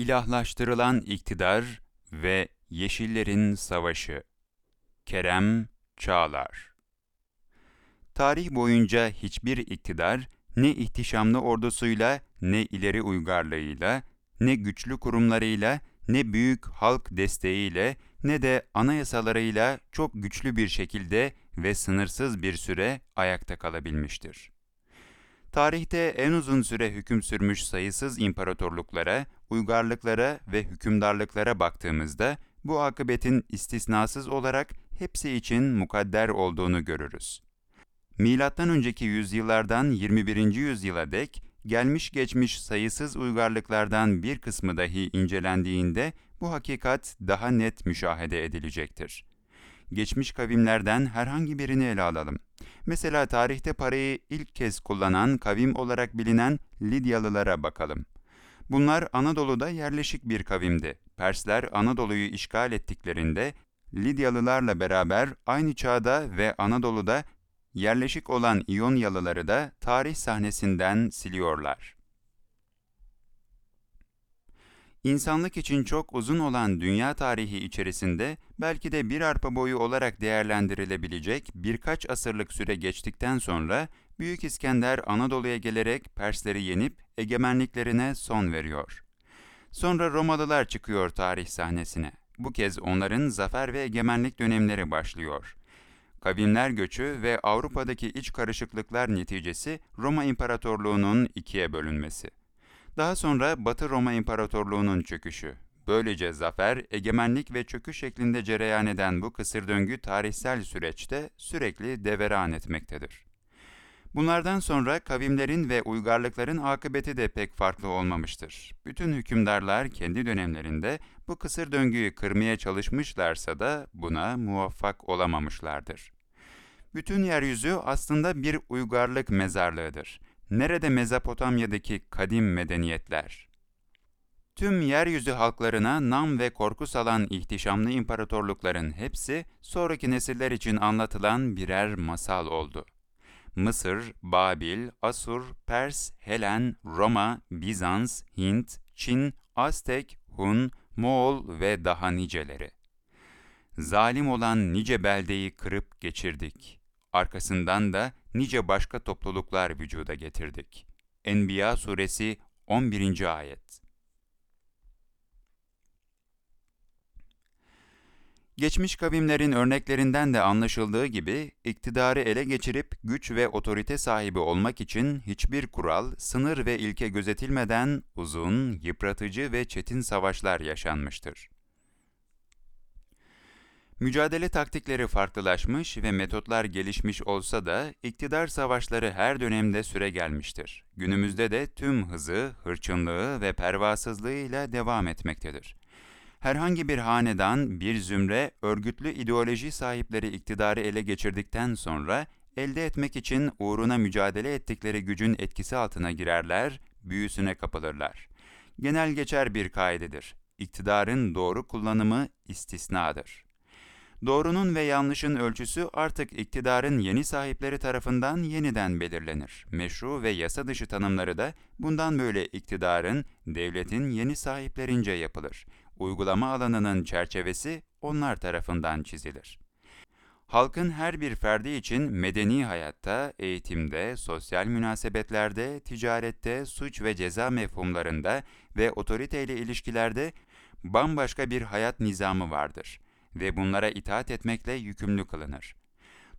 İlahlaştırılan iktidar ve Yeşillerin Savaşı Kerem Çağlar Tarih boyunca hiçbir iktidar ne ihtişamlı ordusuyla, ne ileri uygarlığıyla, ne güçlü kurumlarıyla, ne büyük halk desteğiyle, ne de anayasalarıyla çok güçlü bir şekilde ve sınırsız bir süre ayakta kalabilmiştir. Tarihte en uzun süre hüküm sürmüş sayısız imparatorluklara, uygarlıklara ve hükümdarlıklara baktığımızda bu akıbetin istisnasız olarak hepsi için mukadder olduğunu görürüz. Milattan önceki yüzyıllardan 21. yüzyıla dek gelmiş geçmiş sayısız uygarlıklardan bir kısmı dahi incelendiğinde bu hakikat daha net müşahede edilecektir. Geçmiş kavimlerden herhangi birini ele alalım. Mesela tarihte parayı ilk kez kullanan kavim olarak bilinen Lidyalılara bakalım. Bunlar Anadolu'da yerleşik bir kavimdi. Persler Anadolu'yu işgal ettiklerinde Lidyalılarla beraber aynı çağda ve Anadolu'da yerleşik olan İyonyalıları da tarih sahnesinden siliyorlar. İnsanlık için çok uzun olan dünya tarihi içerisinde belki de bir arpa boyu olarak değerlendirilebilecek birkaç asırlık süre geçtikten sonra Büyük İskender Anadolu'ya gelerek Persleri yenip egemenliklerine son veriyor. Sonra Romalılar çıkıyor tarih sahnesine. Bu kez onların zafer ve egemenlik dönemleri başlıyor. Kavimler göçü ve Avrupa'daki iç karışıklıklar neticesi Roma İmparatorluğu'nun ikiye bölünmesi. Daha sonra Batı Roma İmparatorluğu'nun çöküşü. Böylece zafer, egemenlik ve çöküş şeklinde cereyan eden bu kısır döngü tarihsel süreçte sürekli deveran etmektedir. Bunlardan sonra kavimlerin ve uygarlıkların akıbeti de pek farklı olmamıştır. Bütün hükümdarlar kendi dönemlerinde bu kısır döngüyü kırmaya çalışmışlarsa da buna muvaffak olamamışlardır. Bütün yeryüzü aslında bir uygarlık mezarlığıdır. Nerede Mezopotamya'daki kadim medeniyetler? Tüm yeryüzü halklarına nam ve korku salan ihtişamlı imparatorlukların hepsi sonraki nesiller için anlatılan birer masal oldu. Mısır, Babil, Asur, Pers, Helen, Roma, Bizans, Hint, Çin, Aztek, Hun, Moğol ve daha niceleri. Zalim olan nice beldeyi kırıp geçirdik. Arkasından da nice başka topluluklar vücuda getirdik. Enbiya suresi 11. ayet Geçmiş kavimlerin örneklerinden de anlaşıldığı gibi, iktidarı ele geçirip güç ve otorite sahibi olmak için hiçbir kural, sınır ve ilke gözetilmeden uzun, yıpratıcı ve çetin savaşlar yaşanmıştır. Mücadele taktikleri farklılaşmış ve metotlar gelişmiş olsa da iktidar savaşları her dönemde süre gelmiştir. Günümüzde de tüm hızı, hırçınlığı ve pervasızlığıyla devam etmektedir. Herhangi bir hanedan, bir zümre, örgütlü ideoloji sahipleri iktidarı ele geçirdikten sonra elde etmek için uğruna mücadele ettikleri gücün etkisi altına girerler, büyüsüne kapılırlar. Genel geçer bir kaidedir. İktidarın doğru kullanımı istisnadır. Doğrunun ve yanlışın ölçüsü artık iktidarın yeni sahipleri tarafından yeniden belirlenir. Meşru ve yasa dışı tanımları da bundan böyle iktidarın, devletin yeni sahiplerince yapılır. Uygulama alanının çerçevesi onlar tarafından çizilir. Halkın her bir ferdi için medeni hayatta, eğitimde, sosyal münasebetlerde, ticarette, suç ve ceza mefhumlarında ve otoriteyle ilişkilerde bambaşka bir hayat nizamı vardır ve bunlara itaat etmekle yükümlü kılınır.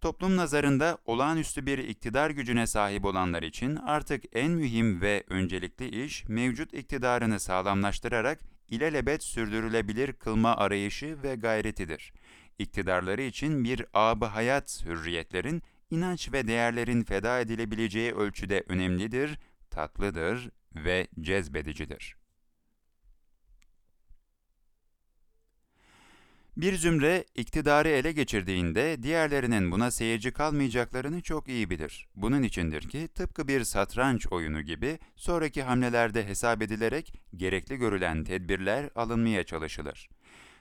Toplum nazarında olağanüstü bir iktidar gücüne sahip olanlar için artık en mühim ve öncelikli iş mevcut iktidarını sağlamlaştırarak ilelebet sürdürülebilir kılma arayışı ve gayretidir. İktidarları için bir ab hayat hürriyetlerin, inanç ve değerlerin feda edilebileceği ölçüde önemlidir, tatlıdır ve cezbedicidir. Bir zümre iktidarı ele geçirdiğinde diğerlerinin buna seyirci kalmayacaklarını çok iyi bilir. Bunun içindir ki tıpkı bir satranç oyunu gibi sonraki hamlelerde hesap edilerek gerekli görülen tedbirler alınmaya çalışılır.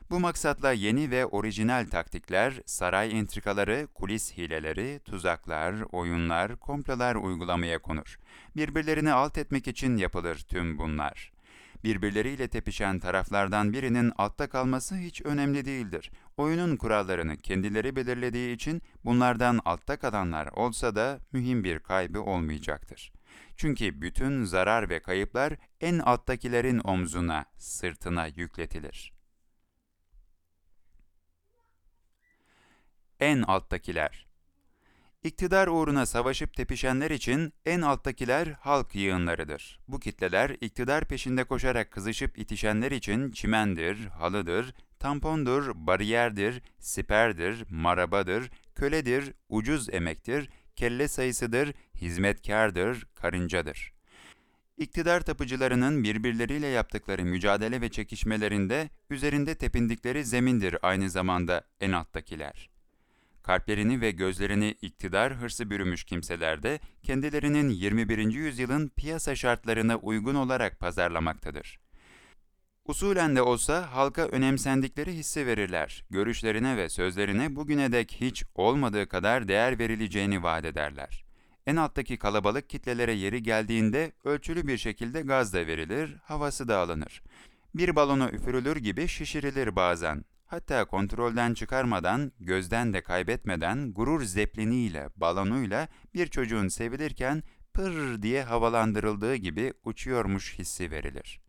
Bu maksatla yeni ve orijinal taktikler, saray entrikaları, kulis hileleri, tuzaklar, oyunlar, komplolar uygulamaya konur. Birbirlerini alt etmek için yapılır tüm bunlar. Birbirleriyle tepişen taraflardan birinin altta kalması hiç önemli değildir. Oyunun kurallarını kendileri belirlediği için bunlardan altta kalanlar olsa da mühim bir kaybı olmayacaktır. Çünkü bütün zarar ve kayıplar en alttakilerin omzuna, sırtına yükletilir. En alttakiler İktidar uğruna savaşıp tepişenler için en alttakiler halk yığınlarıdır. Bu kitleler iktidar peşinde koşarak kızışıp itişenler için çimendir, halıdır, tampondur, bariyerdir, siperdir, marabadır, köledir, ucuz emektir, kelle sayısıdır, hizmetkardır, karıncadır. İktidar tapıcılarının birbirleriyle yaptıkları mücadele ve çekişmelerinde üzerinde tepindikleri zemindir aynı zamanda en alttakiler. Kalplerini ve gözlerini iktidar hırsı bürümüş kimseler de kendilerinin 21. yüzyılın piyasa şartlarına uygun olarak pazarlamaktadır. Usulen de olsa halka önemsendikleri hissi verirler. Görüşlerine ve sözlerine bugüne dek hiç olmadığı kadar değer verileceğini vaat ederler. En alttaki kalabalık kitlelere yeri geldiğinde ölçülü bir şekilde gaz da verilir, havası da alınır. Bir balona üfürülür gibi şişirilir bazen. Hatta kontrolden çıkarmadan, gözden de kaybetmeden gurur zepliniyle, balonuyla bir çocuğun sevilirken pır diye havalandırıldığı gibi uçuyormuş hissi verilir.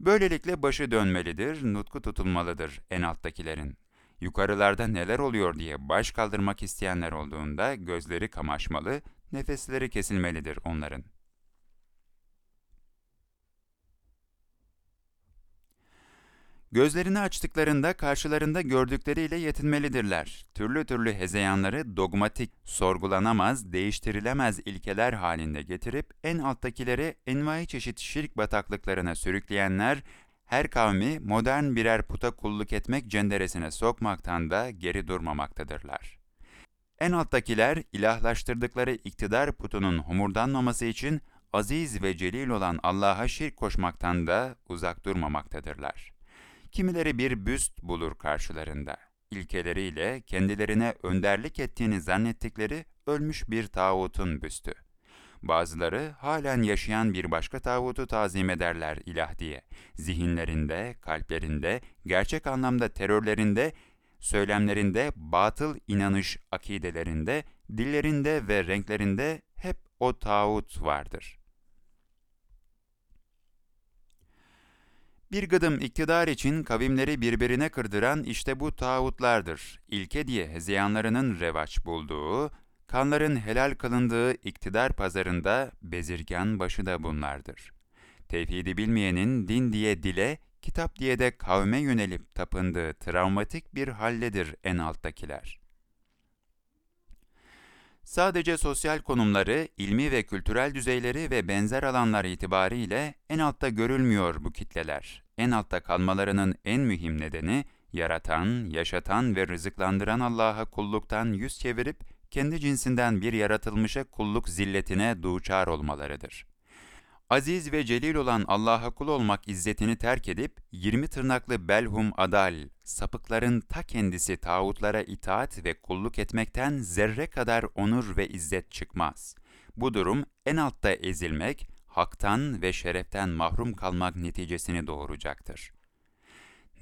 Böylelikle başı dönmelidir, nutku tutulmalıdır en alttakilerin. Yukarılarda neler oluyor diye baş kaldırmak isteyenler olduğunda gözleri kamaşmalı, nefesleri kesilmelidir onların.'' Gözlerini açtıklarında karşılarında gördükleriyle yetinmelidirler. Türlü türlü hezeyanları dogmatik, sorgulanamaz, değiştirilemez ilkeler halinde getirip en alttakileri envai çeşit şirk bataklıklarına sürükleyenler, her kavmi modern birer puta kulluk etmek cenderesine sokmaktan da geri durmamaktadırlar. En alttakiler ilahlaştırdıkları iktidar putunun homurdanmaması için aziz ve celil olan Allah'a şirk koşmaktan da uzak durmamaktadırlar. Kimileri bir büst bulur karşılarında. İlkeleriyle kendilerine önderlik ettiğini zannettikleri ölmüş bir tağutun büstü. Bazıları halen yaşayan bir başka tağutu tazim ederler ilah diye. Zihinlerinde, kalplerinde, gerçek anlamda terörlerinde, söylemlerinde, batıl inanış akidelerinde, dillerinde ve renklerinde hep o tağut vardır. Bir gıdım iktidar için kavimleri birbirine kırdıran işte bu tağutlardır. İlke diye hezeyanlarının revaç bulduğu, kanların helal kılındığı iktidar pazarında bezirgan başı da bunlardır. Tevhidi bilmeyenin din diye dile, kitap diye de kavme yönelip tapındığı travmatik bir halledir en alttakiler. Sadece sosyal konumları, ilmi ve kültürel düzeyleri ve benzer alanlar itibariyle en altta görülmüyor bu kitleler. En altta kalmalarının en mühim nedeni, yaratan, yaşatan ve rızıklandıran Allah'a kulluktan yüz çevirip, kendi cinsinden bir yaratılmışa kulluk zilletine duçar olmalarıdır. Aziz ve celil olan Allah'a kul olmak izzetini terk edip, yirmi tırnaklı belhum adal, sapıkların ta kendisi tağutlara itaat ve kulluk etmekten zerre kadar onur ve izzet çıkmaz. Bu durum en altta ezilmek, haktan ve şereften mahrum kalmak neticesini doğuracaktır.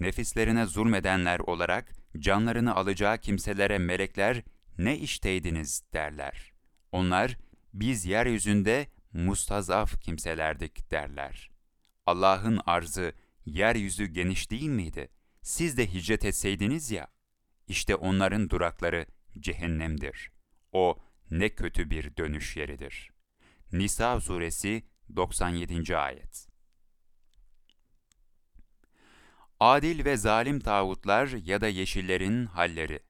Nefislerine zulmedenler olarak canlarını alacağı kimselere melekler ne işteydiniz derler. Onlar biz yeryüzünde mustazaf kimselerdik derler. Allah'ın arzı, yeryüzü geniş değil miydi? Siz de hicret etseydiniz ya, işte onların durakları cehennemdir. O ne kötü bir dönüş yeridir. Nisa suresi 97. ayet Adil ve zalim tağutlar ya da yeşillerin halleri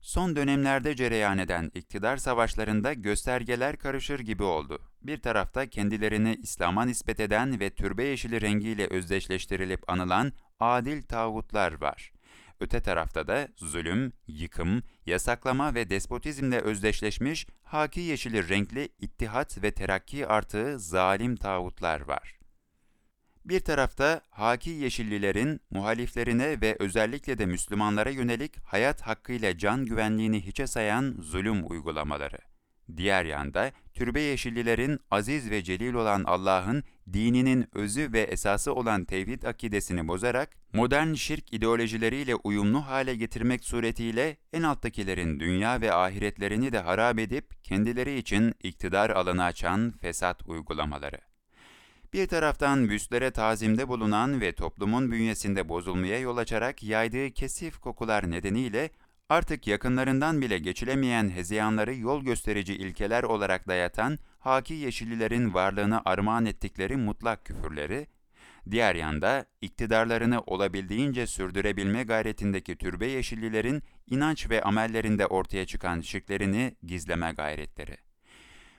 Son dönemlerde cereyan eden iktidar savaşlarında göstergeler karışır gibi oldu. Bir tarafta kendilerini İslam'a nispet eden ve türbe yeşili rengiyle özdeşleştirilip anılan adil tağutlar var. Öte tarafta da zulüm, yıkım, yasaklama ve despotizmle özdeşleşmiş haki yeşili renkli ittihat ve terakki artığı zalim tağutlar var. Bir tarafta haki yeşillilerin muhaliflerine ve özellikle de Müslümanlara yönelik hayat hakkıyla can güvenliğini hiçe sayan zulüm uygulamaları. Diğer yanda türbe yeşillilerin aziz ve celil olan Allah'ın dininin özü ve esası olan tevhid akidesini bozarak modern şirk ideolojileriyle uyumlu hale getirmek suretiyle en alttakilerin dünya ve ahiretlerini de harap edip kendileri için iktidar alanı açan fesat uygulamaları. Bir taraftan büstlere tazimde bulunan ve toplumun bünyesinde bozulmaya yol açarak yaydığı kesif kokular nedeniyle artık yakınlarından bile geçilemeyen hezeyanları yol gösterici ilkeler olarak dayatan haki yeşillilerin varlığını armağan ettikleri mutlak küfürleri, diğer yanda iktidarlarını olabildiğince sürdürebilme gayretindeki türbe yeşillilerin inanç ve amellerinde ortaya çıkan şirklerini gizleme gayretleri.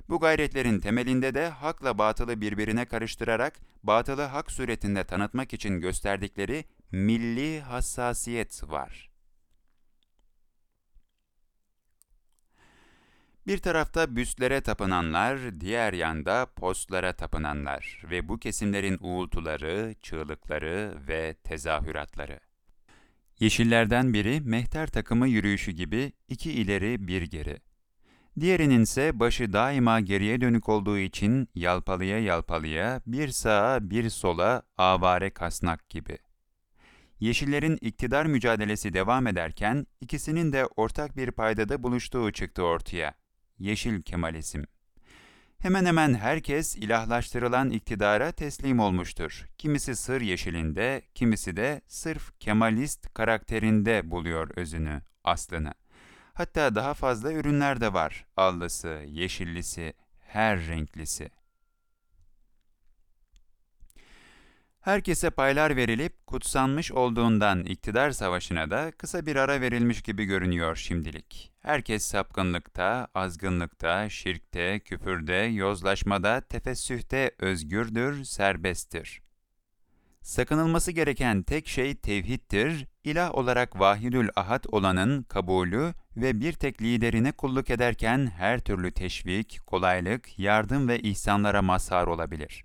Bu gayretlerin temelinde de hakla batılı birbirine karıştırarak batılı hak suretinde tanıtmak için gösterdikleri milli hassasiyet var. Bir tarafta büstlere tapınanlar, diğer yanda postlara tapınanlar ve bu kesimlerin uğultuları, çığlıkları ve tezahüratları. Yeşillerden biri mehter takımı yürüyüşü gibi iki ileri bir geri. Diğerinin ise başı daima geriye dönük olduğu için yalpalıya yalpalıya bir sağa bir sola avare kasnak gibi. Yeşillerin iktidar mücadelesi devam ederken ikisinin de ortak bir paydada buluştuğu çıktı ortaya. Yeşil Kemalizm. Hemen hemen herkes ilahlaştırılan iktidara teslim olmuştur. Kimisi sır yeşilinde, kimisi de sırf Kemalist karakterinde buluyor özünü, aslını. Hatta daha fazla ürünler de var. Allısı, yeşillisi, her renklisi. Herkese paylar verilip kutsanmış olduğundan iktidar savaşına da kısa bir ara verilmiş gibi görünüyor şimdilik. Herkes sapkınlıkta, azgınlıkta, şirkte, küfürde, yozlaşmada, tefessühte özgürdür, serbesttir. Sakınılması gereken tek şey tevhiddir, ilah olarak vahidül ahad olanın kabulü ve bir tek liderine kulluk ederken her türlü teşvik, kolaylık, yardım ve ihsanlara mazhar olabilir.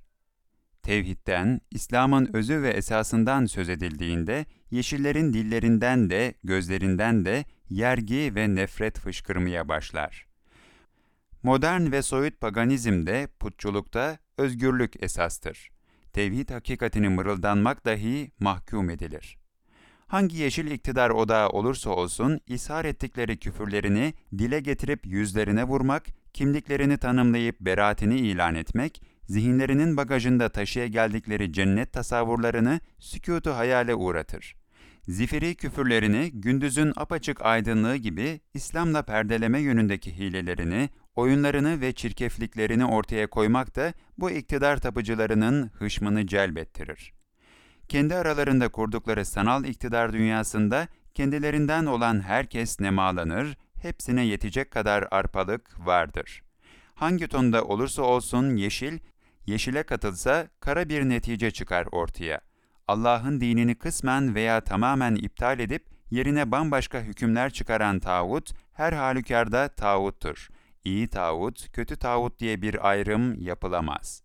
Tevhidden, İslam'ın özü ve esasından söz edildiğinde, yeşillerin dillerinden de, gözlerinden de yergi ve nefret fışkırmaya başlar. Modern ve soyut paganizmde, putçulukta özgürlük esastır. Tevhid hakikatini mırıldanmak dahi mahkum edilir. Hangi yeşil iktidar odağı olursa olsun, ishar ettikleri küfürlerini dile getirip yüzlerine vurmak, kimliklerini tanımlayıp beraatini ilan etmek, zihinlerinin bagajında taşıya geldikleri cennet tasavvurlarını sükutu hayale uğratır. Zifiri küfürlerini gündüzün apaçık aydınlığı gibi İslam'la perdeleme yönündeki hilelerini, oyunlarını ve çirkefliklerini ortaya koymak da bu iktidar tapıcılarının hışmını celbettirir. Kendi aralarında kurdukları sanal iktidar dünyasında kendilerinden olan herkes nemalanır, hepsine yetecek kadar arpalık vardır. Hangi tonda olursa olsun yeşil, yeşile katılsa kara bir netice çıkar ortaya. Allah'ın dinini kısmen veya tamamen iptal edip yerine bambaşka hükümler çıkaran tağut her halükarda tağuttur. İyi tağut, kötü tağut diye bir ayrım yapılamaz.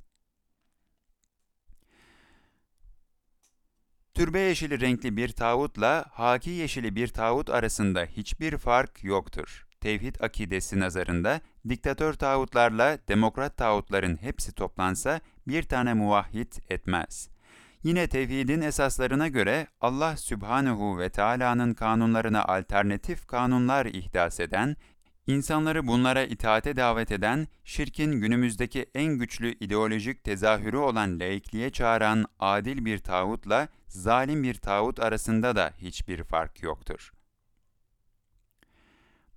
Türbe yeşili renkli bir tağutla haki yeşili bir tağut arasında hiçbir fark yoktur. Tevhid akidesi nazarında diktatör tağutlarla demokrat tağutların hepsi toplansa bir tane muvahhid etmez. Yine tevhidin esaslarına göre Allah Sübhanehu ve Teala'nın kanunlarına alternatif kanunlar ihdas eden, insanları bunlara itaate davet eden, şirkin günümüzdeki en güçlü ideolojik tezahürü olan laikliğe çağıran adil bir tağutla zalim bir tağut arasında da hiçbir fark yoktur.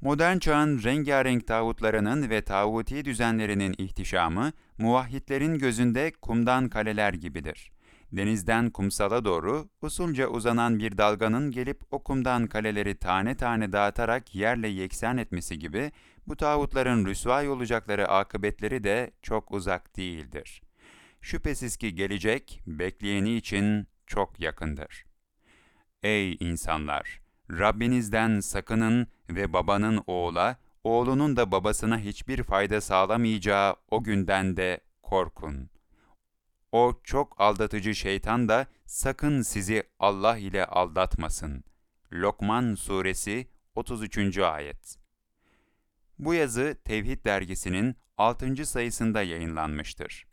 Modern çağın rengarenk tağutlarının ve tağuti düzenlerinin ihtişamı, muvahhidlerin gözünde kumdan kaleler gibidir. Denizden kumsala doğru usulca uzanan bir dalganın gelip o kumdan kaleleri tane tane dağıtarak yerle yeksan etmesi gibi bu tağutların rüsvay olacakları akıbetleri de çok uzak değildir. Şüphesiz ki gelecek, bekleyeni için çok yakındır. Ey insanlar! Rabbinizden sakının ve babanın oğula, oğlunun da babasına hiçbir fayda sağlamayacağı o günden de korkun. O çok aldatıcı şeytan da sakın sizi Allah ile aldatmasın. Lokman Suresi 33. Ayet Bu yazı Tevhid dergisinin 6. sayısında yayınlanmıştır.